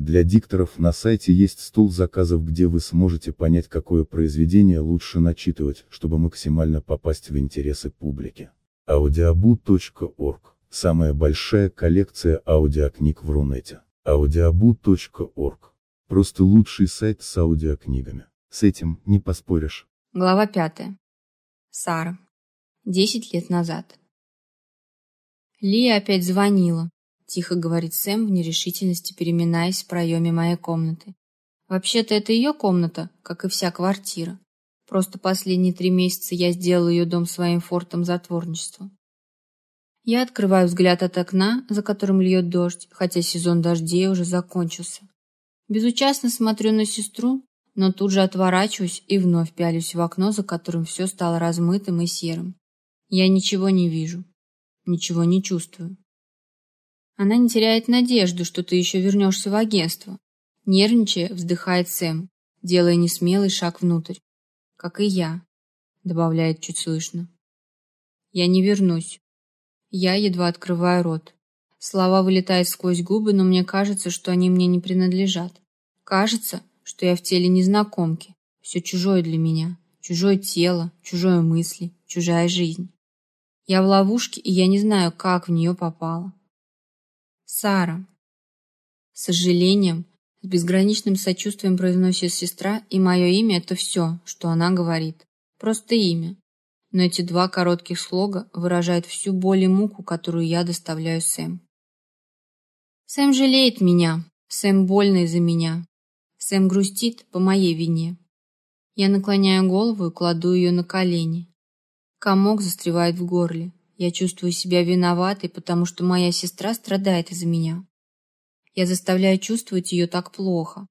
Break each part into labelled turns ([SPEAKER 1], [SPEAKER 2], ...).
[SPEAKER 1] Для дикторов на сайте есть стол заказов, где вы сможете понять, какое произведение лучше начитывать, чтобы максимально попасть в интересы публики. audiobu.org – самая большая коллекция аудиокниг в Рунете. audiobu.org – просто лучший сайт с аудиокнигами. С этим не поспоришь.
[SPEAKER 2] Глава пятая. Сара. Десять лет назад. Лия опять звонила. Тихо говорит Сэм в нерешительности, переминаясь в проеме моей комнаты. Вообще-то это ее комната, как и вся квартира. Просто последние три месяца я сделала ее дом своим фортом затворничества. Я открываю взгляд от окна, за которым льет дождь, хотя сезон дождей уже закончился. Безучастно смотрю на сестру, но тут же отворачиваюсь и вновь пялюсь в окно, за которым все стало размытым и серым. Я ничего не вижу, ничего не чувствую. Она не теряет надежду, что ты еще вернешься в агентство. Нервничая, вздыхает Сэм, делая несмелый шаг внутрь. Как и я, добавляет чуть слышно. Я не вернусь. Я едва открываю рот. Слова вылетают сквозь губы, но мне кажется, что они мне не принадлежат. Кажется, что я в теле незнакомки. Все чужое для меня. Чужое тело, чужое мысли, чужая жизнь. Я в ловушке, и я не знаю, как в нее попала. Сара. С сожалением, с безграничным сочувствием произносит сестра, и мое имя — это все, что она говорит. Просто имя. Но эти два коротких слога выражают всю боль и муку, которую я доставляю Сэм. Сэм жалеет меня. Сэм больно из-за меня. Сэм грустит по моей вине. Я наклоняю голову и кладу ее на колени. Комок застревает в горле. Я чувствую себя виноватой, потому что моя сестра страдает из-за меня. Я заставляю чувствовать ее так плохо.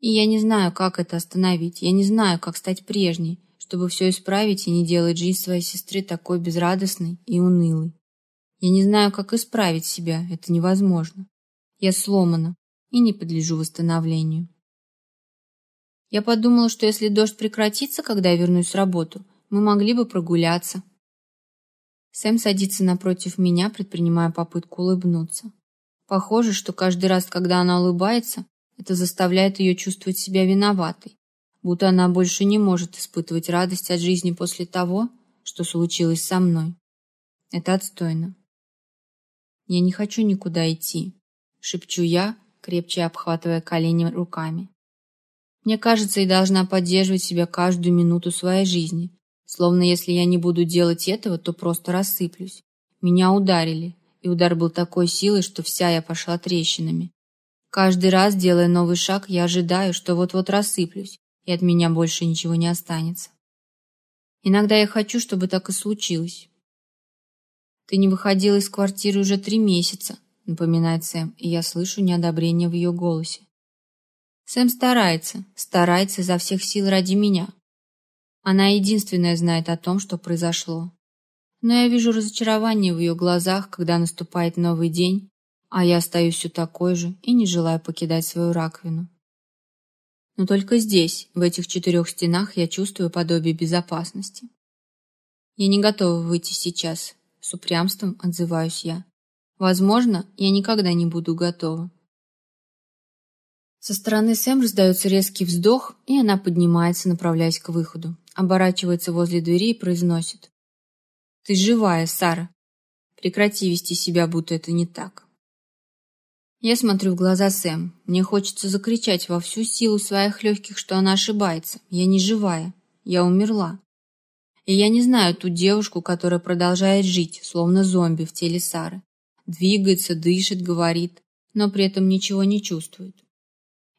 [SPEAKER 2] И я не знаю, как это остановить. Я не знаю, как стать прежней, чтобы все исправить и не делать жизнь своей сестры такой безрадостной и унылой. Я не знаю, как исправить себя. Это невозможно. Я сломана и не подлежу восстановлению. Я подумала, что если дождь прекратится, когда я вернусь с работы, мы могли бы прогуляться. Сэм садится напротив меня, предпринимая попытку улыбнуться. Похоже, что каждый раз, когда она улыбается, это заставляет ее чувствовать себя виноватой, будто она больше не может испытывать радость от жизни после того, что случилось со мной. Это отстойно. «Я не хочу никуда идти», — шепчу я, крепче обхватывая колени руками. Мне кажется, я должна поддерживать себя каждую минуту своей жизни, словно если я не буду делать этого, то просто рассыплюсь. Меня ударили, и удар был такой силой, что вся я пошла трещинами. Каждый раз, делая новый шаг, я ожидаю, что вот-вот рассыплюсь, и от меня больше ничего не останется. Иногда я хочу, чтобы так и случилось. «Ты не выходила из квартиры уже три месяца», напоминает Сэм, и я слышу неодобрение в ее голосе. Сэм старается, старается изо всех сил ради меня. Она единственная знает о том, что произошло. Но я вижу разочарование в ее глазах, когда наступает новый день, а я остаюсь все такой же и не желаю покидать свою раковину. Но только здесь, в этих четырех стенах, я чувствую подобие безопасности. Я не готова выйти сейчас, с упрямством отзываюсь я. Возможно, я никогда не буду готова. Со стороны Сэм раздается резкий вздох, и она поднимается, направляясь к выходу. Оборачивается возле двери и произносит. «Ты живая, Сара. Прекрати вести себя, будто это не так». Я смотрю в глаза Сэм. Мне хочется закричать во всю силу своих легких, что она ошибается. Я не живая. Я умерла. И я не знаю ту девушку, которая продолжает жить, словно зомби в теле Сары. Двигается, дышит, говорит, но при этом ничего не чувствует.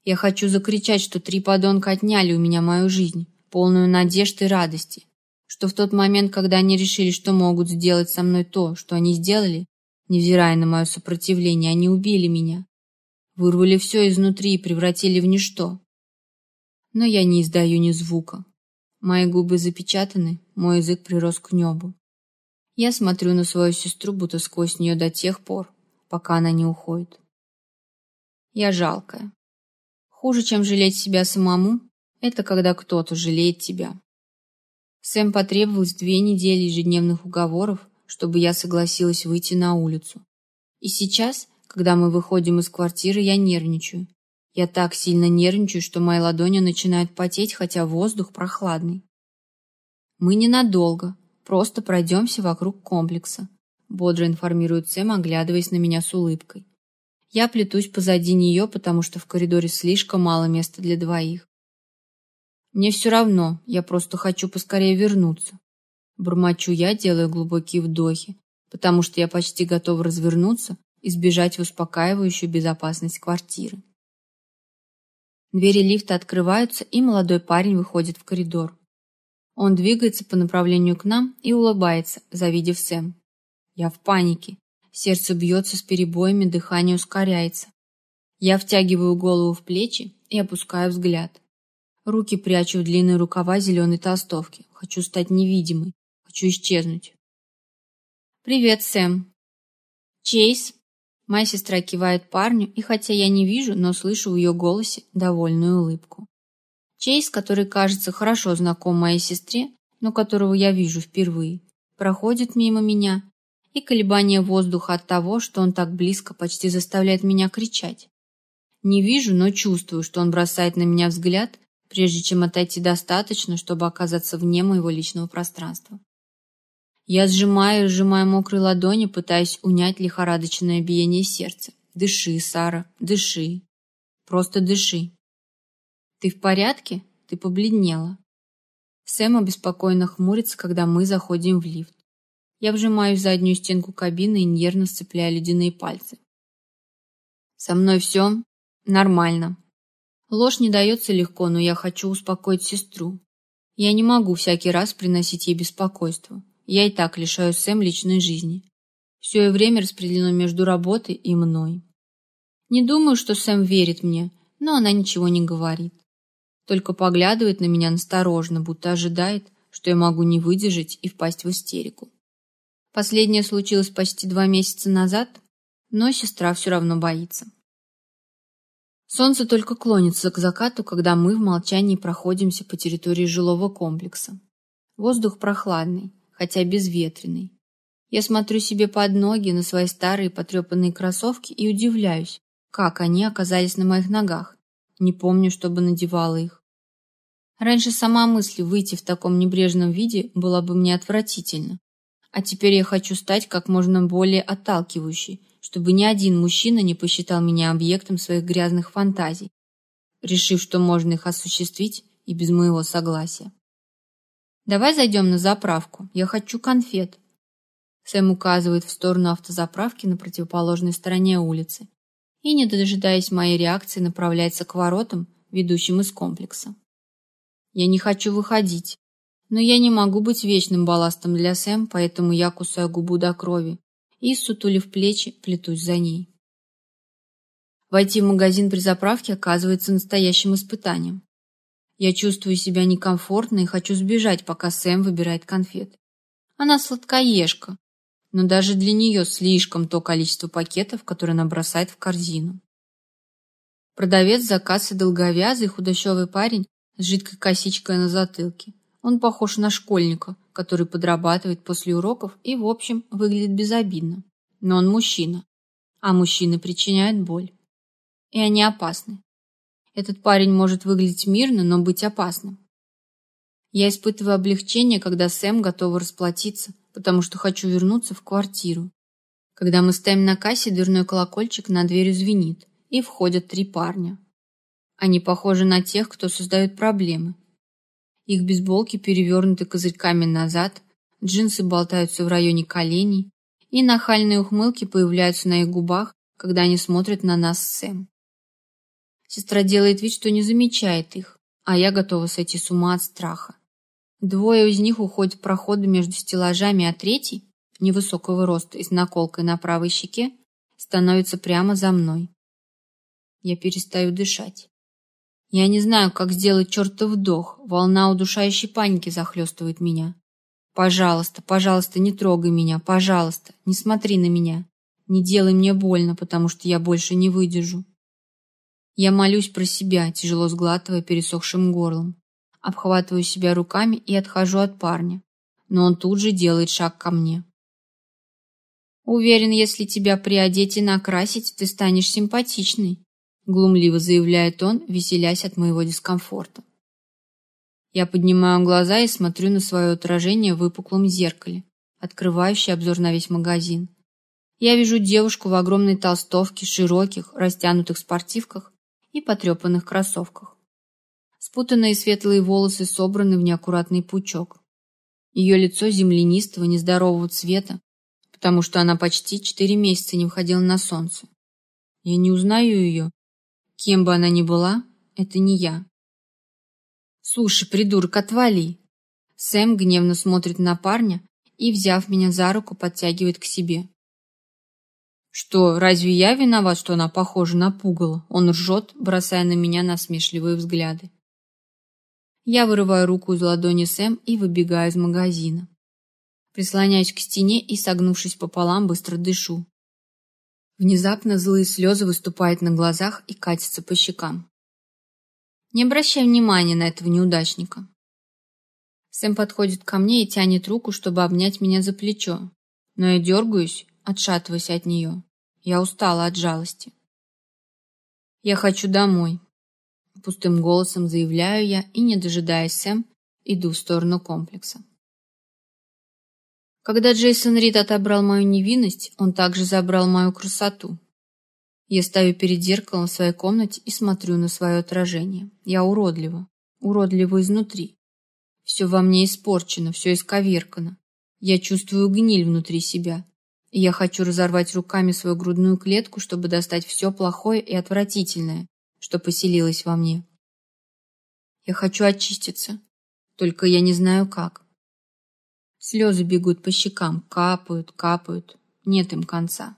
[SPEAKER 2] Я хочу закричать, что три подонка отняли у меня мою жизнь, полную надежд и радости. Что в тот момент, когда они решили, что могут сделать со мной то, что они сделали, невзирая на мое сопротивление, они убили меня. Вырвали все изнутри и превратили в ничто. но я не издаю ни звука. Мои губы запечатаны, мой язык прирос к небу. Я смотрю на свою сестру, будто сквозь нее до тех пор, пока она не уходит. Я жалкая. Хуже, чем жалеть себя самому, это когда кто-то жалеет тебя. Сэм потребовалось две недели ежедневных уговоров, чтобы я согласилась выйти на улицу. И сейчас, когда мы выходим из квартиры, я нервничаю. Я так сильно нервничаю, что мои ладони начинают потеть, хотя воздух прохладный. Мы ненадолго, просто пройдемся вокруг комплекса, бодро информирует Сэм, оглядываясь на меня с улыбкой. Я плетусь позади нее, потому что в коридоре слишком мало места для двоих. Мне все равно, я просто хочу поскорее вернуться. Бормочу я, делая глубокие вдохи, потому что я почти готова развернуться и сбежать в успокаивающую безопасность квартиры. Двери лифта открываются, и молодой парень выходит в коридор. Он двигается по направлению к нам и улыбается, завидев Сэм. Я в панике. Сердце бьется с перебоями, дыхание ускоряется. Я втягиваю голову в плечи и опускаю взгляд. Руки прячу в длинные рукава зеленой толстовки. Хочу стать невидимой. Хочу исчезнуть. «Привет, Сэм!» «Чейз!» Моя сестра кивает парню, и хотя я не вижу, но слышу в ее голосе довольную улыбку. Чейз, который кажется хорошо знаком моей сестре, но которого я вижу впервые, проходит мимо меня и колебание воздуха от того, что он так близко, почти заставляет меня кричать. Не вижу, но чувствую, что он бросает на меня взгляд, прежде чем отойти достаточно, чтобы оказаться вне моего личного пространства. Я сжимаю и сжимаю мокрые ладони, пытаясь унять лихорадочное биение сердца. Дыши, Сара, дыши. Просто дыши. Ты в порядке? Ты побледнела. Сэм обеспокоенно хмурится, когда мы заходим в лифт. Я вжимаюсь в заднюю стенку кабины и нервно сцепляю ледяные пальцы. Со мной все нормально. Ложь не дается легко, но я хочу успокоить сестру. Я не могу всякий раз приносить ей беспокойство. Я и так лишаю Сэм личной жизни. Все ее время распределено между работой и мной. Не думаю, что Сэм верит мне, но она ничего не говорит. Только поглядывает на меня насторожно, будто ожидает, что я могу не выдержать и впасть в истерику. Последнее случилось почти два месяца назад, но сестра все равно боится. Солнце только клонится к закату, когда мы в молчании проходимся по территории жилого комплекса. Воздух прохладный, хотя безветренный. Я смотрю себе под ноги на свои старые потрепанные кроссовки и удивляюсь, как они оказались на моих ногах. Не помню, чтобы надевала их. Раньше сама мысль выйти в таком небрежном виде была бы мне отвратительна. А теперь я хочу стать как можно более отталкивающей, чтобы ни один мужчина не посчитал меня объектом своих грязных фантазий, решив, что можно их осуществить и без моего согласия. «Давай зайдем на заправку. Я хочу конфет». Сэм указывает в сторону автозаправки на противоположной стороне улицы и, не дожидаясь моей реакции, направляется к воротам, ведущим из комплекса. Я не хочу выходить. Но я не могу быть вечным балластом для Сэм, поэтому я кусаю губу до крови и, сутулив плечи, плетусь за ней. Войти в магазин при заправке оказывается настоящим испытанием. Я чувствую себя некомфортно и хочу сбежать, пока Сэм выбирает конфет. Она сладкоежка, но даже для нее слишком то количество пакетов, которые она бросает в корзину. Продавец за кассой долговязый худощавый парень с жидкой косичкой на затылке. Он похож на школьника, который подрабатывает после уроков и, в общем, выглядит безобидно. Но он мужчина, а мужчины причиняют боль. И они опасны. Этот парень может выглядеть мирно, но быть опасным. Я испытываю облегчение, когда Сэм готова расплатиться, потому что хочу вернуться в квартиру. Когда мы стоим на кассе, дверной колокольчик на двери звенит, и входят три парня. Они похожи на тех, кто создает проблемы, их бейсболки перевернуты козырьками назад, джинсы болтаются в районе коленей, и нахальные ухмылки появляются на их губах, когда они смотрят на нас с Сэм. Сестра делает вид, что не замечает их, а я готова сойти с ума от страха. Двое из них уходят в проходы между стеллажами, а третий, невысокого роста и с наколкой на правой щеке, становится прямо за мной. Я перестаю дышать. Я не знаю, как сделать чертов вдох, волна удушающей паники захлестывает меня. Пожалуйста, пожалуйста, не трогай меня, пожалуйста, не смотри на меня. Не делай мне больно, потому что я больше не выдержу. Я молюсь про себя, тяжело сглатывая пересохшим горлом. Обхватываю себя руками и отхожу от парня. Но он тут же делает шаг ко мне. Уверен, если тебя приодеть и накрасить, ты станешь симпатичной, глумливо заявляет он, веселясь от моего дискомфорта. Я поднимаю глаза и смотрю на свое отражение в выпуклом зеркале, открывающее обзор на весь магазин. Я вижу девушку в огромной толстовке, широких, растянутых спортивках и потрепанных кроссовках. Спутанные светлые волосы собраны в неаккуратный пучок. Ее лицо землянистого, нездорового цвета, потому что она почти четыре месяца не выходила на солнце. Я не узнаю ее. Кем бы она ни была, это не я. «Слушай, придурок, отвали!» Сэм гневно смотрит на парня и, взяв меня за руку, подтягивает к себе. Что, разве я виноват, что она похожа на пугало? Он ржет, бросая на меня насмешливые взгляды. Я вырываю руку из ладони Сэм и выбегаю из магазина. Прислоняюсь к стене и, согнувшись пополам, быстро дышу. Внезапно злые слезы выступают на глазах и катятся по щекам. Не обращай внимания на этого неудачника. Сэм подходит ко мне и тянет руку, чтобы обнять меня за плечо, но я дергаюсь, отшатываясь от нее. Я устала от жалости. Я хочу домой. Пустым голосом заявляю я и, не дожидаясь Сэм, иду в сторону комплекса. Когда Джейсон Рид отобрал мою невинность, он также забрал мою красоту. Я стою перед зеркалом в своей комнате и смотрю на свое отражение. Я уродлива, уродлива изнутри. Все во мне испорчено, все исковеркано. Я чувствую гниль внутри себя. И я хочу разорвать руками свою грудную клетку, чтобы достать все плохое и отвратительное, что поселилось во мне. Я хочу очиститься, только я не знаю как. Слезы бегут по щекам, капают, капают, нет им конца.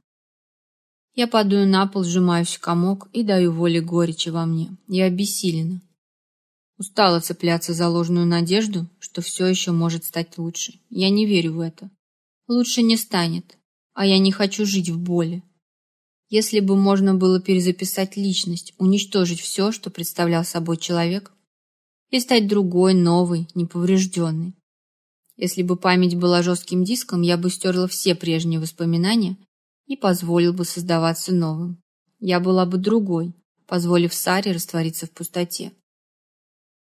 [SPEAKER 2] Я падаю на пол, сжимаюсь в комок и даю воле горечи во мне. Я обессилена. Устала цепляться за ложную надежду, что все еще может стать лучше. Я не верю в это. Лучше не станет, а я не хочу жить в боли. Если бы можно было перезаписать личность, уничтожить все, что представлял собой человек, и стать другой, новый, неповрежденный, если бы память была жестким диском, я бы стерла все прежние воспоминания и позволил бы создаваться новым. Я была бы другой, позволив Саре раствориться в пустоте.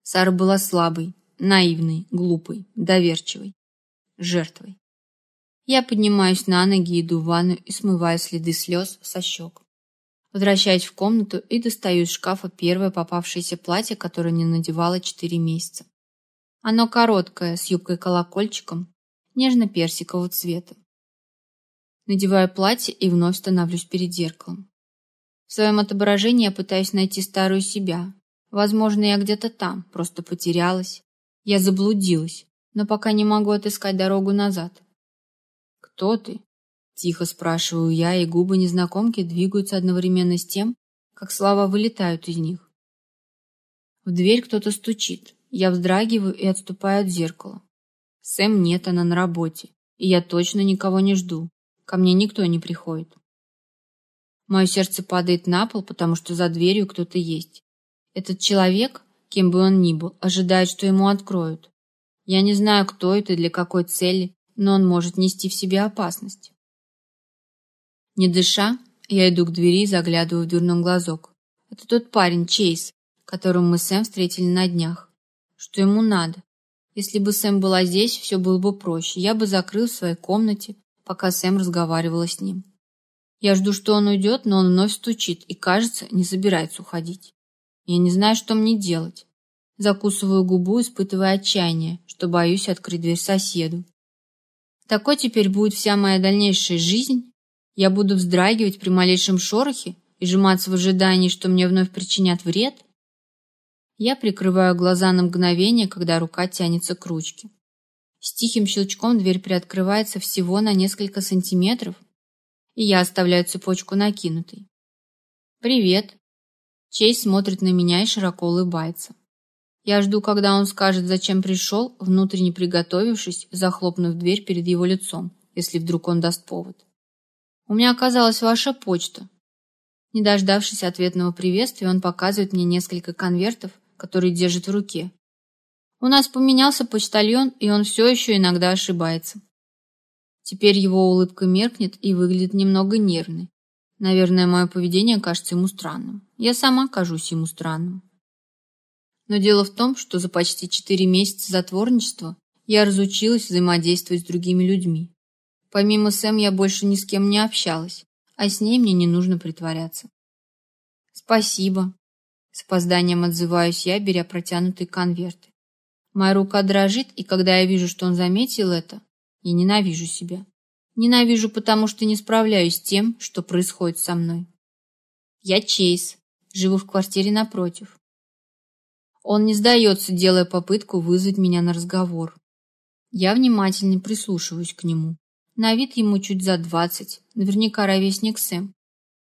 [SPEAKER 2] Сара была слабой, наивной, глупой, доверчивой, жертвой. Я поднимаюсь на ноги, иду в ванну и смываю следы слез со щек. Возвращаюсь в комнату и достаю из шкафа первое попавшееся платье, которое не надевала четыре месяца. Оно короткое, с юбкой-колокольчиком, нежно-персикового цвета. Надеваю платье и вновь становлюсь перед зеркалом. В своем отображении я пытаюсь найти старую себя. Возможно, я где-то там, просто потерялась. Я заблудилась, но пока не могу отыскать дорогу назад. «Кто ты?» – тихо спрашиваю я, и губы незнакомки двигаются одновременно с тем, как слова вылетают из них. В дверь кто-то стучит. Я вздрагиваю и отступаю от зеркала. Сэм нет, она на работе. И я точно никого не жду. Ко мне никто не приходит. Мое сердце падает на пол, потому что за дверью кто-то есть. Этот человек, кем бы он ни был, ожидает, что ему откроют. Я не знаю, кто это и для какой цели, но он может нести в себе опасность. Не дыша, я иду к двери и заглядываю в дверной глазок. Это тот парень, Чейз, которого мы с Сэм встретили на днях что ему надо. Если бы Сэм была здесь, все было бы проще. Я бы закрыл в своей комнате, пока Сэм разговаривала с ним. Я жду, что он уйдет, но он вновь стучит и, кажется, не собирается уходить. Я не знаю, что мне делать. Закусываю губу, испытывая отчаяние, что боюсь открыть дверь соседу. Такой теперь будет вся моя дальнейшая жизнь? Я буду вздрагивать при малейшем шорохе и сжиматься в ожидании, что мне вновь причинят вред? Я прикрываю глаза на мгновение, когда рука тянется к ручке. С тихим щелчком дверь приоткрывается всего на несколько сантиметров, и я оставляю цепочку накинутой. «Привет!» Чейз смотрит на меня и широко улыбается. Я жду, когда он скажет, зачем пришел, внутренне приготовившись, захлопнув дверь перед его лицом, если вдруг он даст повод. У меня оказалась ваша почта. Не дождавшись ответного приветствия, он показывает мне несколько конвертов, которые держит в руке. У нас поменялся почтальон, и он все еще иногда ошибается. Теперь его улыбка меркнет и выглядит немного нервной. Наверное, мое поведение кажется ему странным. Я сама кажусь ему странным. Но дело в том, что за почти четыре месяца затворничества я разучилась взаимодействовать с другими людьми. Помимо Сэм я больше ни с кем не общалась, а с ней мне не нужно притворяться. Спасибо. С опозданием отзываюсь я, беря протянутые конверты. Моя рука дрожит, и когда я вижу, что он заметил это, я ненавижу себя. Ненавижу, потому что не справляюсь с тем, что происходит со мной. Я Чейз, живу в квартире напротив. Он не сдается, делая попытку вызвать меня на разговор. Я внимательно прислушиваюсь к нему. На вид ему чуть за двадцать, наверняка ровесник Сэм.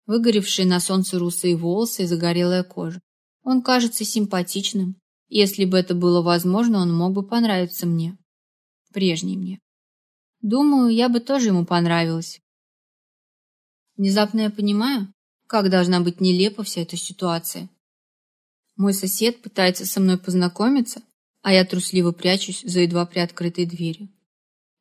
[SPEAKER 2] Выгоревшие на солнце русые волосы и загорелая кожа. Он кажется симпатичным. Если бы это было возможно, он мог бы понравиться мне. Прежний мне. Думаю, я бы тоже ему понравилась. Внезапно я понимаю, как должна быть нелепа вся эта ситуация. Мой сосед пытается со мной познакомиться, а я трусливо прячусь за едва приоткрытой дверью.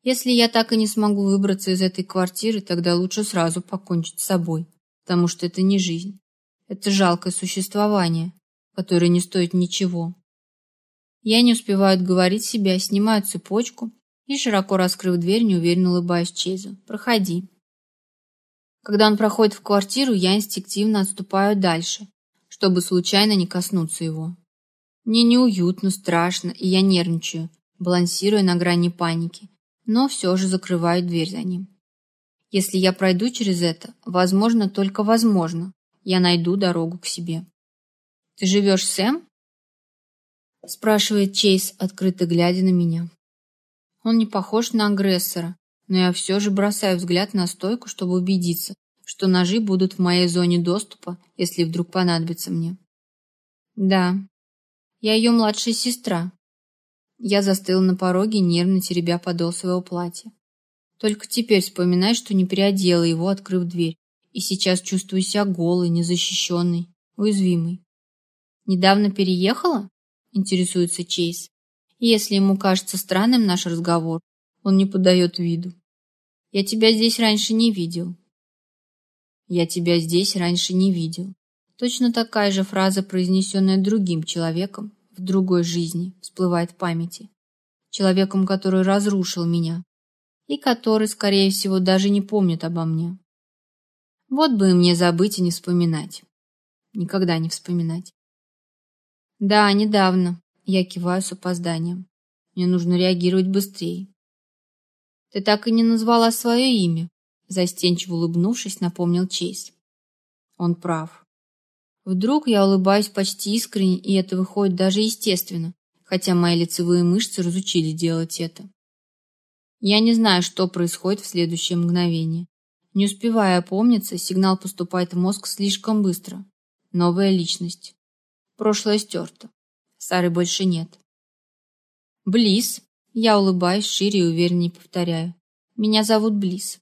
[SPEAKER 2] Если я так и не смогу выбраться из этой квартиры, тогда лучше сразу покончить с собой, потому что это не жизнь. Это жалкое существование, которое не стоит ничего. Я не успеваю говорить себя, снимаю цепочку и, широко раскрыв дверь, неуверенно улыбаюсь Чейзу. «Проходи». Когда он проходит в квартиру, я инстинктивно отступаю дальше, чтобы случайно не коснуться его. Мне неуютно, страшно, и я нервничаю, балансируя на грани паники, но все же закрываю дверь за ним. Если я пройду через это, возможно, только возможно, я найду дорогу к себе. «Ты живешь с Сэм?» спрашивает Чейз, открыто глядя на меня. Он не похож на агрессора, но я все же бросаю взгляд на стойку, чтобы убедиться, что ножи будут в моей зоне доступа, если вдруг понадобится мне. Да, я ее младшая сестра. Я застыла на пороге, нервно теребя подол своего платья. Только теперь вспоминаю, что не переодела его, открыв дверь, и сейчас чувствую себя голой, незащищенной, уязвимой. «Недавно переехала?» — интересуется Чейз. Если ему кажется странным наш разговор, он не подает виду. «Я тебя здесь раньше не видел». «Я тебя здесь раньше не видел». Точно такая же фраза, произнесенная другим человеком в другой жизни, всплывает в памяти. Человеком, который разрушил меня и который, скорее всего, даже не помнит обо мне. Вот бы мне забыть и не вспоминать. Никогда не вспоминать. Да, недавно. Я киваю с опозданием. Мне нужно реагировать быстрее. Ты так и не назвала свое имя, застенчиво улыбнувшись, напомнил Чейз. Он прав. Вдруг я улыбаюсь почти искренне, и это выходит даже естественно, хотя мои лицевые мышцы разучили делать это. Я не знаю, что происходит в следующее мгновение. Не успевая опомниться, сигнал поступает в мозг слишком быстро. Новая личность. Прошлое стерто. Сары больше нет. Близ. Я улыбаюсь шире и увереннее повторяю. Меня зовут Близ.